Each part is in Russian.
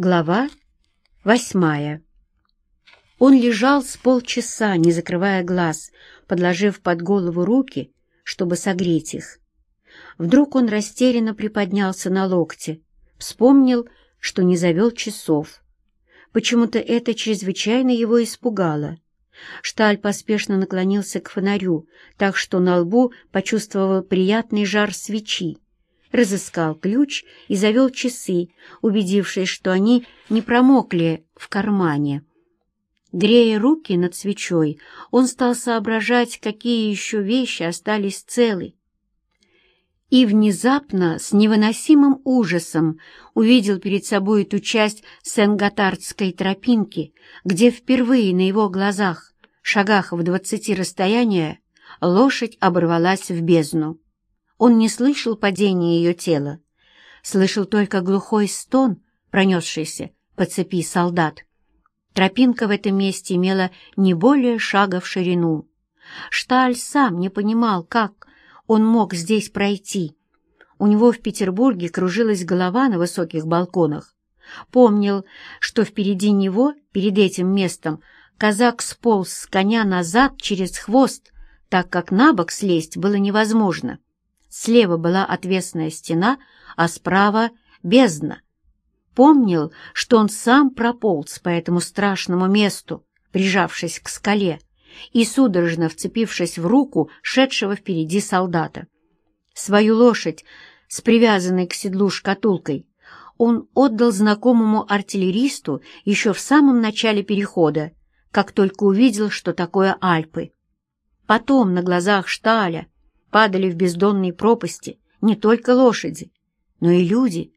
Глава восьмая. Он лежал с полчаса, не закрывая глаз, подложив под голову руки, чтобы согреть их. Вдруг он растерянно приподнялся на локте, вспомнил, что не завел часов. Почему-то это чрезвычайно его испугало. Шталь поспешно наклонился к фонарю, так что на лбу почувствовал приятный жар свечи разыскал ключ и завел часы, убедившись, что они не промокли в кармане. Грея руки над свечой, он стал соображать, какие еще вещи остались целы. И внезапно, с невыносимым ужасом, увидел перед собой эту часть Сен-Готардской тропинки, где впервые на его глазах, шагах в двадцати расстояния, лошадь оборвалась в бездну. Он не слышал падения ее тела, слышал только глухой стон, пронесшийся по цепи солдат. Тропинка в этом месте имела не более шага в ширину. Шталь сам не понимал, как он мог здесь пройти. У него в Петербурге кружилась голова на высоких балконах. Помнил, что впереди него, перед этим местом, казак сполз с коня назад через хвост, так как на бок слезть было невозможно. Слева была отвесная стена, а справа — бездна. Помнил, что он сам прополз по этому страшному месту, прижавшись к скале и судорожно вцепившись в руку шедшего впереди солдата. Свою лошадь с привязанной к седлу шкатулкой он отдал знакомому артиллеристу еще в самом начале перехода, как только увидел, что такое Альпы. Потом на глазах Шталя падали в бездонные пропасти не только лошади, но и люди.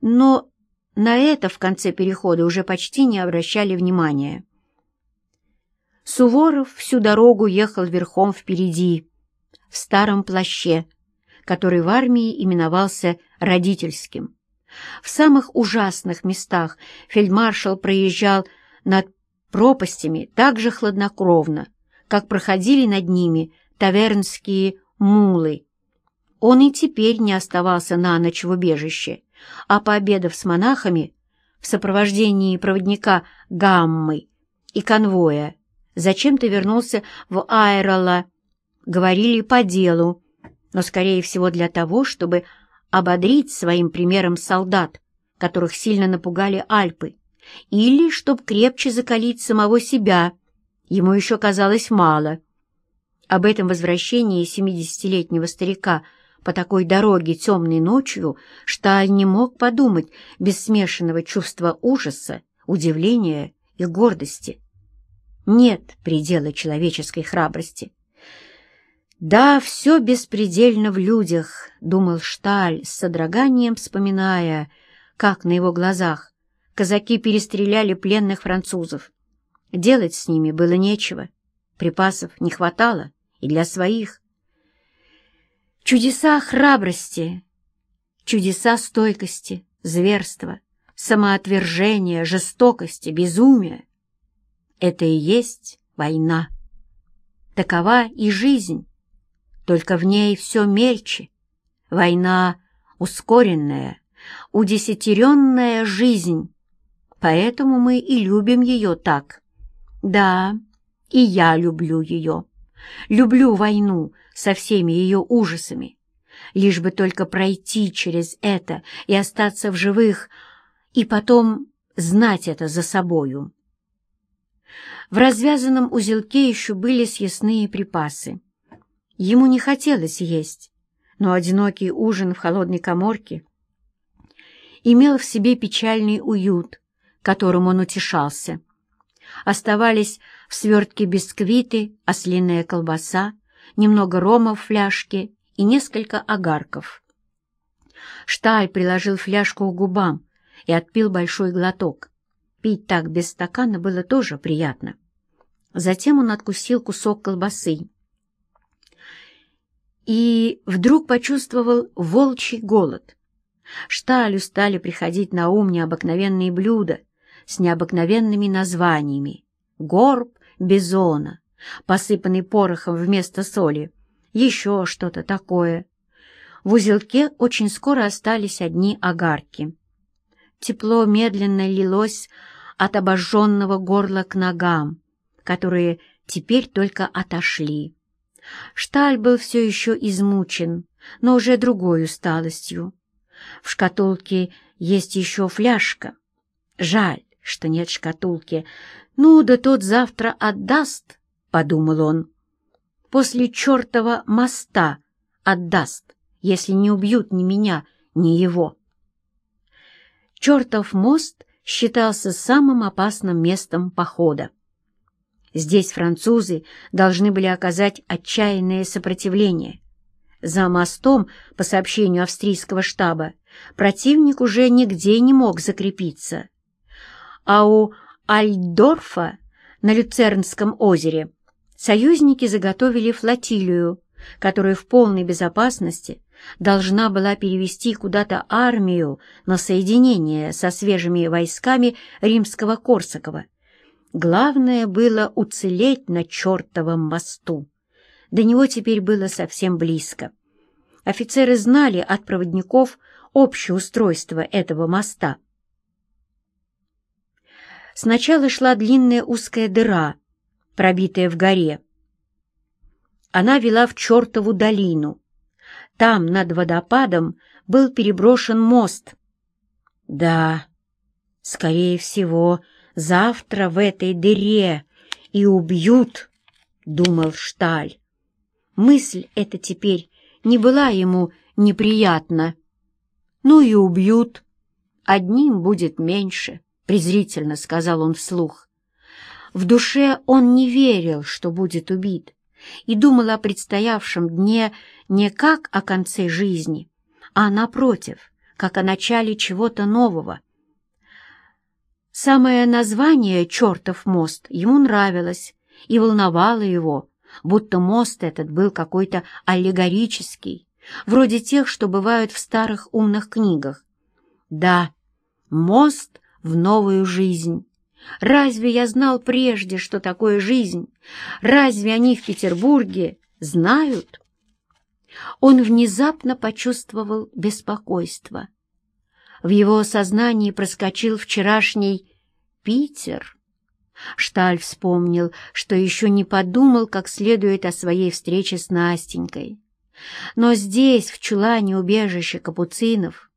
Но на это в конце перехода уже почти не обращали внимания. Суворов всю дорогу ехал верхом впереди, в старом плаще, который в армии именовался родительским. В самых ужасных местах фельдмаршал проезжал над пропастями так же хладнокровно, как проходили над ними тавернские мулы. Он и теперь не оставался на ночь в убежище, а пообедав с монахами в сопровождении проводника Гаммы и конвоя, зачем-то вернулся в Айрола. Говорили по делу, но, скорее всего, для того, чтобы ободрить своим примером солдат, которых сильно напугали Альпы, или чтобы крепче закалить самого себя, ему еще казалось мало — об этом возвращении семидесятилетнего старика по такой дороге темной ночью Шталь не мог подумать без смешанного чувства ужаса, удивления и гордости. Нет предела человеческой храбрости. «Да, все беспредельно в людях», — думал Шталь, с содроганием вспоминая, как на его глазах казаки перестреляли пленных французов. Делать с ними было нечего, припасов не хватало, и для своих. Чудеса храбрости, чудеса стойкости, зверства, самоотвержения, жестокости, безумия — это и есть война. Такова и жизнь, только в ней все мельче. Война ускоренная, удесятеренная жизнь, поэтому мы и любим ее так. Да, и я люблю ее. Люблю войну со всеми ее ужасами, лишь бы только пройти через это и остаться в живых, и потом знать это за собою. В развязанном узелке еще были съестные припасы. Ему не хотелось есть, но одинокий ужин в холодной коморке имел в себе печальный уют, которым он утешался. Оставались в свертке бисквиты, ослиная колбаса, немного рома в фляжке и несколько огарков. Шталь приложил фляжку к губам и отпил большой глоток. Пить так без стакана было тоже приятно. Затем он откусил кусок колбасы. И вдруг почувствовал волчий голод. Шталю стали приходить на ум необыкновенные блюда с необыкновенными названиями. Горб, бизона, посыпанный порохом вместо соли, еще что-то такое. В узелке очень скоро остались одни огарки. тепло медленно лилось от обожженного горла к ногам, которые теперь только отошли. Шталь был все еще измучен, но уже другой усталостью. В шкатулке есть еще фляжка. Жаль, что нет шкатулки. Ну, да тот завтра отдаст, — подумал он. После чертова моста отдаст, если не убьют ни меня, ни его. Чертов мост считался самым опасным местом похода. Здесь французы должны были оказать отчаянное сопротивление. За мостом, по сообщению австрийского штаба, противник уже нигде не мог закрепиться. А у Альдорфа на Люцернском озере союзники заготовили флотилию, которая в полной безопасности должна была перевести куда-то армию на соединение со свежими войсками римского Корсакова. Главное было уцелеть на чертовом мосту. До него теперь было совсем близко. Офицеры знали от проводников общее устройство этого моста. Сначала шла длинная узкая дыра, пробитая в горе. Она вела в чертову долину. Там, над водопадом, был переброшен мост. Да, скорее всего, завтра в этой дыре и убьют, — думал Шталь. Мысль эта теперь не была ему неприятна. Ну и убьют. Одним будет меньше, — презрительно сказал он вслух. В душе он не верил, что будет убит, и думал о предстоявшем дне не как о конце жизни, а, напротив, как о начале чего-то нового — Самое название «Чертов мост» ему нравилось и волновало его, будто мост этот был какой-то аллегорический, вроде тех, что бывают в старых умных книгах. Да, мост в новую жизнь. Разве я знал прежде, что такое жизнь? Разве они в Петербурге знают? Он внезапно почувствовал беспокойство. В его сознании проскочил вчерашний Питер. Шталь вспомнил, что еще не подумал как следует о своей встрече с Настенькой. Но здесь, в чулане убежища капуцинов,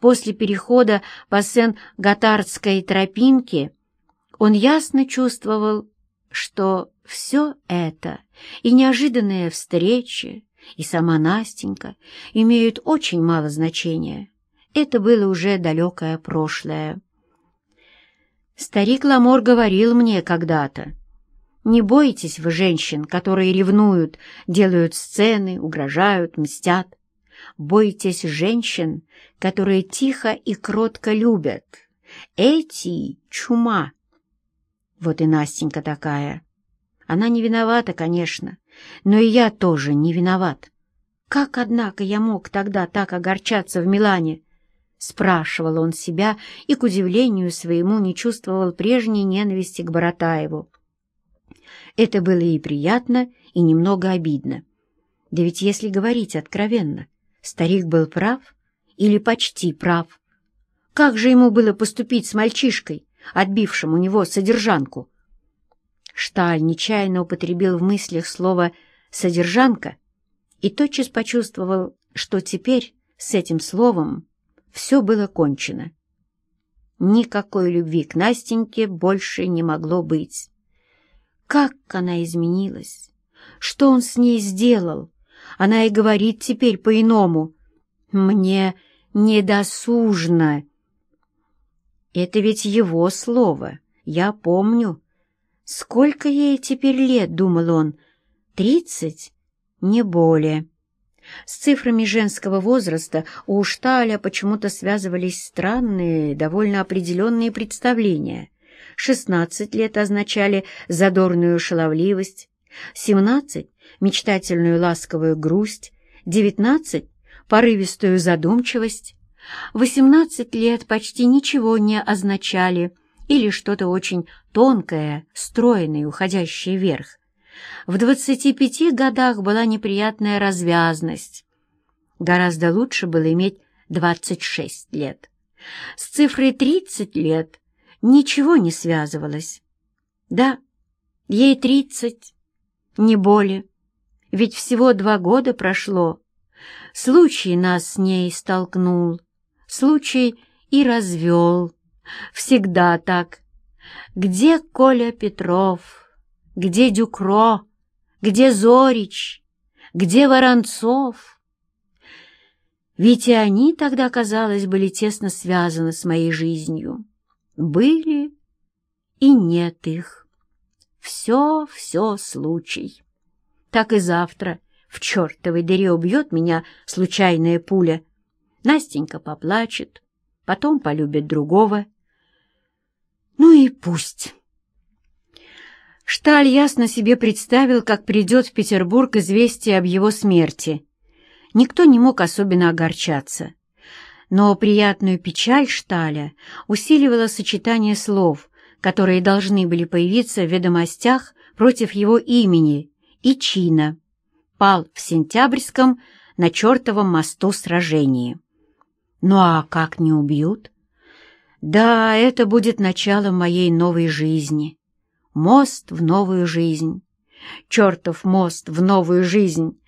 после перехода по Сен-Готардской тропинке, он ясно чувствовал, что все это и неожиданная встреча, и сама Настенька имеют очень мало значения. Это было уже далекое прошлое. Старик Ламор говорил мне когда-то, «Не бойтесь вы женщин, которые ревнуют, делают сцены, угрожают, мстят. Бойтесь женщин, которые тихо и кротко любят. Эти — чума». Вот и Настенька такая. Она не виновата, конечно, но и я тоже не виноват. Как, однако, я мог тогда так огорчаться в Милане? спрашивал он себя и, к удивлению своему, не чувствовал прежней ненависти к Боротаеву. Это было и приятно, и немного обидно. Да ведь если говорить откровенно, старик был прав или почти прав. Как же ему было поступить с мальчишкой, отбившим у него содержанку? Шталь нечаянно употребил в мыслях слово «содержанка» и тотчас почувствовал, что теперь с этим словом все было кончено. Никакой любви к Настеньке больше не могло быть. Как она изменилась! Что он с ней сделал? Она и говорит теперь по-иному. «Мне недосужно». Это ведь его слово, я помню. Сколько ей теперь лет, думал он? Тридцать? Не более. С цифрами женского возраста у Шталя почему-то связывались странные, довольно определенные представления. Шестнадцать лет означали задорную шаловливость, семнадцать — мечтательную ласковую грусть, девятнадцать — порывистую задумчивость, восемнадцать лет почти ничего не означали или что-то очень тонкое, стройное, уходящее вверх. В двадцати пяти годах была неприятная развязность. Гораздо лучше было иметь двадцать шесть лет. С цифрой тридцать лет ничего не связывалось. Да, ей тридцать, не более, ведь всего два года прошло. Случай нас с ней столкнул, случай и развел. Всегда так. Где Коля Петров? Где Дюкро? Где Зорич? Где Воронцов? Ведь и они тогда, казалось, были тесно связаны с моей жизнью. Были и нет их. Все, все случай. Так и завтра в чертовой дыре убьет меня случайная пуля. Настенька поплачет, потом полюбит другого. Ну и пусть. Шталь ясно себе представил, как придет в Петербург известие об его смерти. Никто не мог особенно огорчаться. Но приятную печаль Шталя усиливало сочетание слов, которые должны были появиться в ведомостях против его имени и чина. Пал в сентябрьском на чертовом мосту сражении. Ну а как не убьют? Да, это будет началом моей новой жизни. Мост в новую жизнь. Чертов мост в новую жизнь.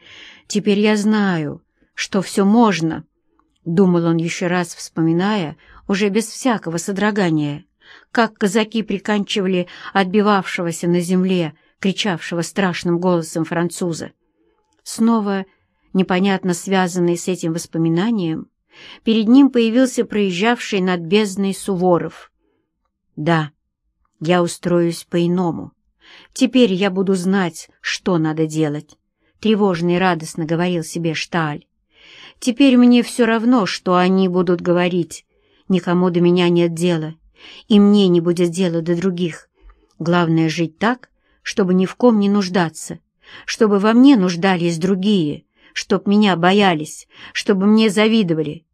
Теперь я знаю, что все можно, — думал он еще раз, вспоминая, уже без всякого содрогания, как казаки приканчивали отбивавшегося на земле, кричавшего страшным голосом француза. Снова, непонятно связанный с этим воспоминанием, перед ним появился проезжавший над бездной Суворов. Да, я устроюсь по-иному. Теперь я буду знать, что надо делать. Тревожно и радостно говорил себе Шталь. Теперь мне все равно, что они будут говорить. Никому до меня нет дела, и мне не будет дела до других. Главное — жить так, чтобы ни в ком не нуждаться, чтобы во мне нуждались другие, чтоб меня боялись, чтобы мне завидовали.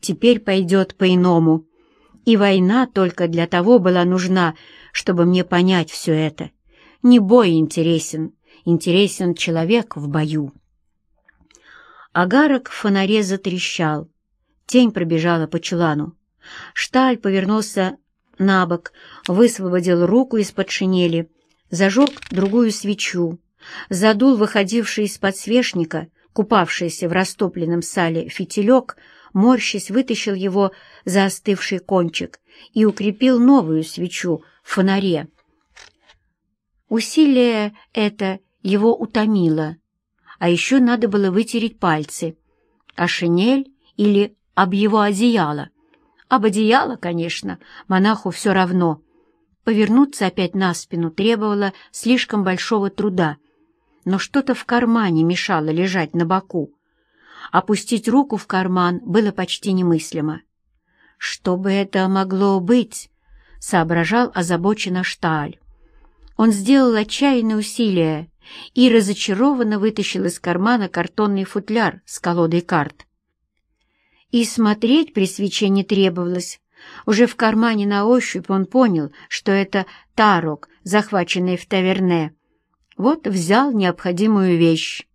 Теперь пойдет по-иному. И война только для того была нужна, чтобы мне понять все это. Не бой интересен, интересен человек в бою. Агарок в фонаре затрещал. Тень пробежала по челану. Шталь повернулся на бок, высвободил руку из-под шинели, зажег другую свечу, задул выходивший из подсвечника, купавшийся в растопленном сале фитилек, морщись вытащил его за остывший кончик и укрепил новую свечу в фонаре. Усилие это его утомило, а еще надо было вытереть пальцы, а шинель или об его одеяло. Об одеяло, конечно, монаху все равно. Повернуться опять на спину требовало слишком большого труда, но что-то в кармане мешало лежать на боку. Опустить руку в карман было почти немыслимо. Что бы это могло быть? — соображал озабоченно Шталь. Он сделал отчаянное усилие и разочарованно вытащил из кармана картонный футляр с колодой карт. И смотреть при свече не требовалось. Уже в кармане на ощупь он понял, что это тарок, захваченный в таверне. Вот взял необходимую вещь.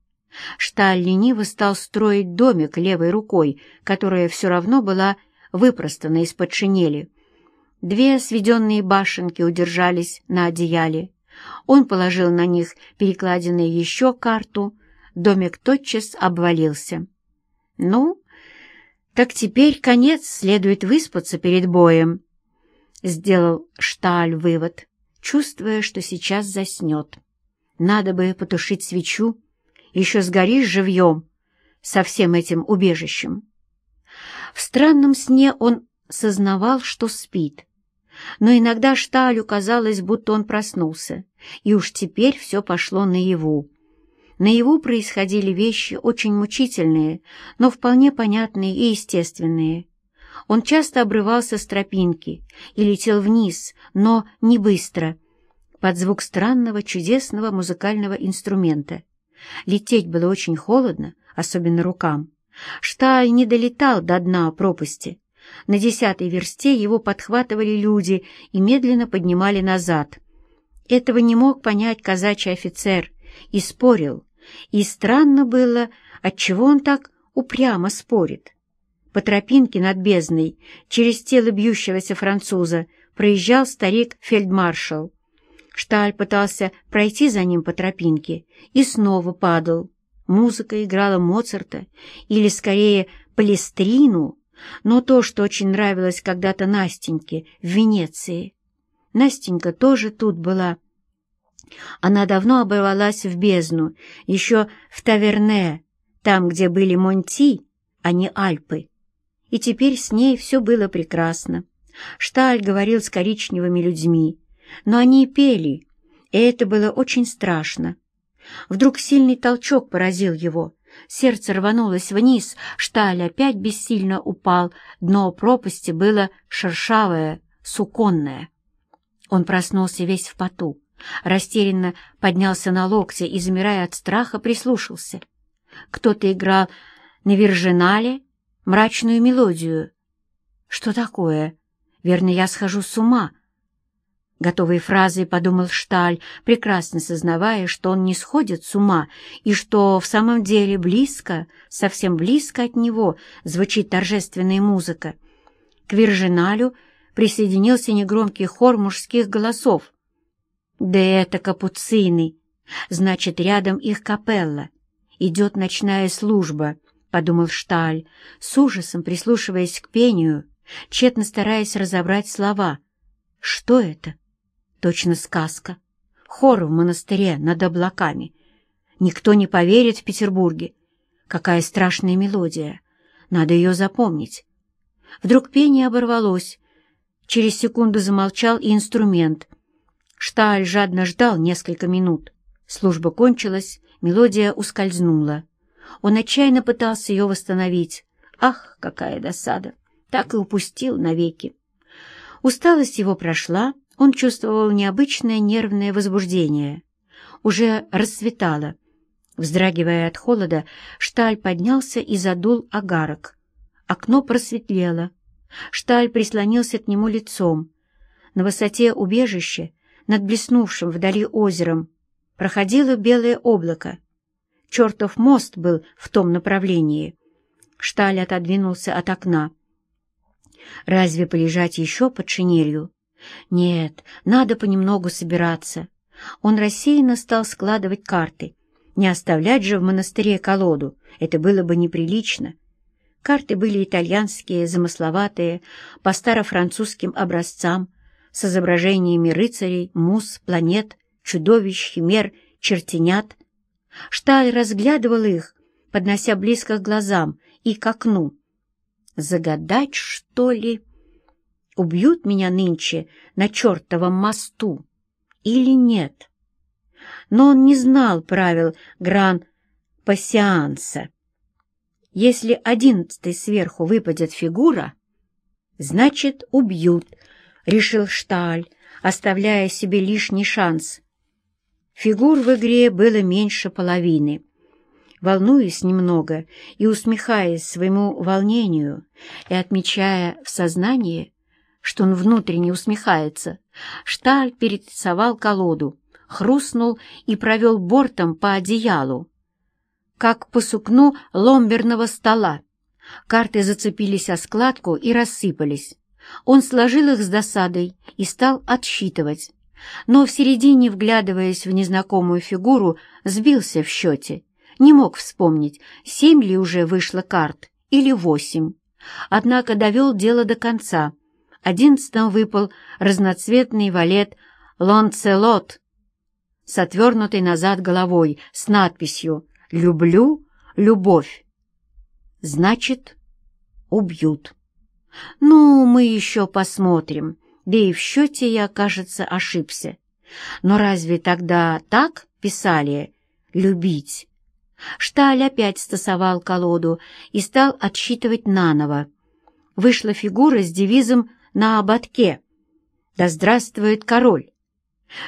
Шталь лениво стал строить домик левой рукой, которая все равно была выпростана из-под шинели. Две сведенные башенки удержались на одеяле. Он положил на них перекладиной еще карту. Домик тотчас обвалился. «Ну, так теперь конец, следует выспаться перед боем», — сделал Шталь вывод, чувствуя, что сейчас заснет. «Надо бы потушить свечу, еще сгоришь живьем со всем этим убежищем». В странном сне он сознавал, что спит, но иногда Шталю казалось, будто он проснулся, и уж теперь все пошло наяву. Наяву происходили вещи очень мучительные, но вполне понятные и естественные. Он часто обрывался с тропинки и летел вниз, но не быстро, под звук странного чудесного музыкального инструмента. Лететь было очень холодно, особенно рукам. Шталь не долетал до дна пропасти, на десятой версте его подхватывали люди и медленно поднимали назад. Этого не мог понять казачий офицер и спорил. И странно было, отчего он так упрямо спорит. по тропинке над бездной, через тело бьющегося француза, проезжал старик-фельдмаршал. Шталь пытался пройти за ним по тропинке и снова падал. Музыка играла Моцарта, или, скорее, Палестрину, но то, что очень нравилось когда-то Настеньке в Венеции. Настенька тоже тут была. Она давно оборвалась в бездну, еще в Таверне, там, где были Монти, а не Альпы. И теперь с ней все было прекрасно. Шталь говорил с коричневыми людьми, но они пели, и это было очень страшно. Вдруг сильный толчок поразил его. Сердце рванулось вниз, Шталь опять бессильно упал, дно пропасти было шершавое, суконное. Он проснулся весь в поту, растерянно поднялся на локте и, замирая от страха, прислушался. Кто-то играл на виржинале мрачную мелодию. Что такое? Верно, я схожу с ума. Готовой фразой подумал Шталь, прекрасно сознавая, что он не сходит с ума, и что в самом деле близко, совсем близко от него звучит торжественная музыка. К Виржиналю присоединился негромкий хор мужских голосов. «Да это капуцины! Значит, рядом их капелла. Идет ночная служба», — подумал Шталь, с ужасом прислушиваясь к пению, тщетно стараясь разобрать слова. «Что это?» Точно сказка. Хор в монастыре над облаками. Никто не поверит в Петербурге. Какая страшная мелодия. Надо ее запомнить. Вдруг пение оборвалось. Через секунду замолчал и инструмент. Шталь жадно ждал несколько минут. Служба кончилась, мелодия ускользнула. Он отчаянно пытался ее восстановить. Ах, какая досада! Так и упустил навеки. Усталость его прошла, он чувствовал необычное нервное возбуждение. Уже расцветало. Вздрагивая от холода, Шталь поднялся и задул огарок. Окно просветлело. Шталь прислонился к нему лицом. На высоте убежища, над блеснувшим вдали озером, проходило белое облако. Чертов мост был в том направлении. Шталь отодвинулся от окна. Разве полежать еще под шинелью? Нет, надо понемногу собираться. Он рассеянно стал складывать карты. Не оставлять же в монастыре колоду, это было бы неприлично. Карты были итальянские, замысловатые, по старофранцузским образцам, с изображениями рыцарей, мус, планет, чудовищ, химер, чертенят. Шталь разглядывал их, поднося близко к глазам и к окну. Загадать, что ли? убьют меня нынче на чертовом мосту или нет. Но он не знал правил гран-пассианса. Если одиннадцатый сверху выпадет фигура, значит, убьют, — решил Шталь, оставляя себе лишний шанс. Фигур в игре было меньше половины. Волнуясь немного и усмехаясь своему волнению и отмечая в сознании, что он внутренне усмехается. Шталь перетасовал колоду, хрустнул и провел бортом по одеялу, как по сукну ломберного стола. Карты зацепились о складку и рассыпались. Он сложил их с досадой и стал отсчитывать. Но в середине, вглядываясь в незнакомую фигуру, сбился в счете. Не мог вспомнить, семь ли уже вышло карт или восемь. Однако довел дело до конца — Одиннадцатым выпал разноцветный валет «Лонцелот» с отвернутой назад головой с надписью «Люблю любовь». Значит, убьют. Ну, мы еще посмотрим. Да и в счете я, кажется, ошибся. Но разве тогда так писали «любить»? Шталь опять стасовал колоду и стал отсчитывать наново. Вышла фигура с девизом на ободке. «Да здравствует король!»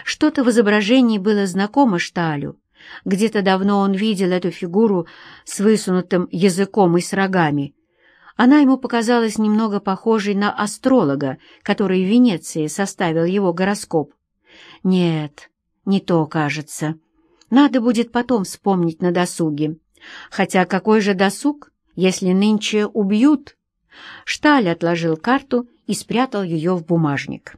Что-то в изображении было знакомо Шталю. Где-то давно он видел эту фигуру с высунутым языком и с рогами. Она ему показалась немного похожей на астролога, который в Венеции составил его гороскоп. Нет, не то, кажется. Надо будет потом вспомнить на досуге. Хотя какой же досуг, если нынче убьют Шталь отложил карту и спрятал ее в бумажник.